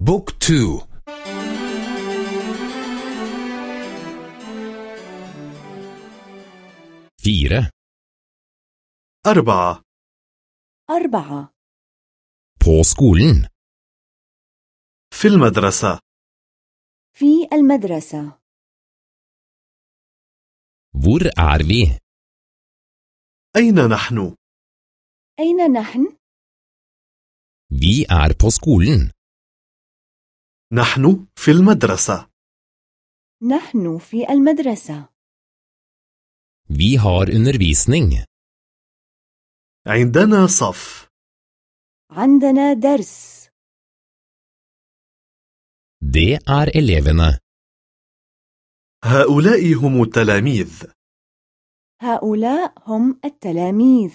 بوك تو Fire. أربعة أربعة På skolen. في المدرسة في المدرسة Hvor er vi? أين نحن؟ أين نحن؟ Vi er på skolen. نحن في المدرسة نحن في المدرسة Vi har undervisning. عندنا صف عندنا درس Det er elevene. هؤلاء هم التلاميذ هؤلاء هم التلاميذ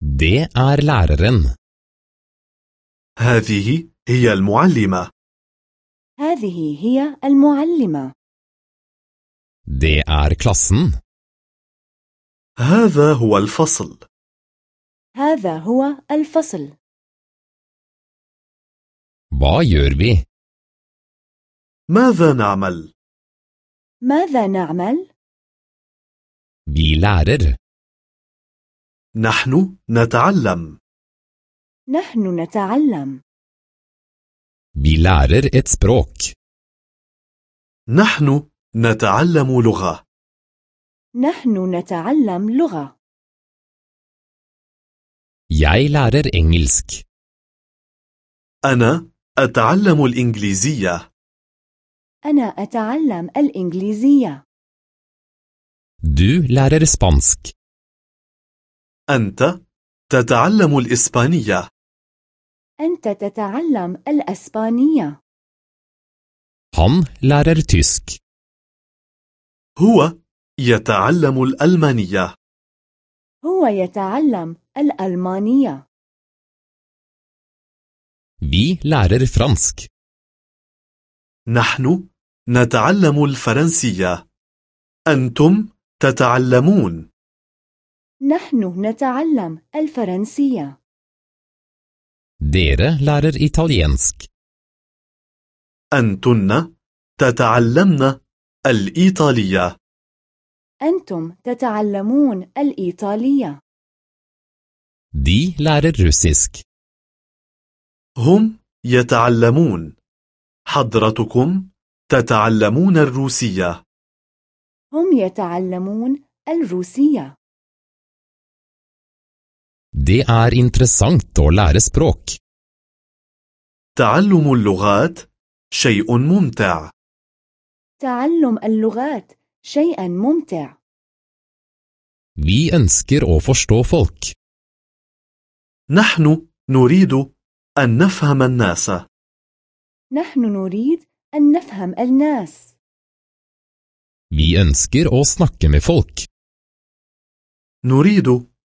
Det er læreren. هذه هي المعلمة هذه هي المعلمة Det er klassen. هذا هو الفصل هذا هو الفصل Hva gjør vi? ماذا نعمل؟ ماذا نعمل؟ Vi lærer. نحن نتعلم نحن نتعلم Vi lærer et språk. نحن نتعلم لغة نحن نتعلم لغة Jeg lærer engelsk. أنا أتعلم الإنجليزية أنا أتعلم الإنجليزية Du lærer spansk. أنت تتعلم الإسبانية أنت تتعلم الأسبانية. Han lærer tysk. هو يتعلم الألمانية. هو يتعلم الألمانية. Vi lærer fransk. نحن نتعلم الفرنسية. أنتم تتعلمون. نحن نتعلم الفرنسية. Dere lærer italiensk. أنتن تتعلمن الإيطالية. أنتم تتعلمون الإيطالية. De lærer russisk. هم يتعلمون. حضرتكم تتعلمون الروسية. هم يتعلمون الروسية. Det er interessant å lære språk. تعلم اللغات شيء ممتع تعلم اللغات شيئا ممتع Vi ønsker å forstå folk. نحن نريد أن نفهم الناس نحن نريد أن نفهم الناس Vi ønsker å snakke med folk. نريد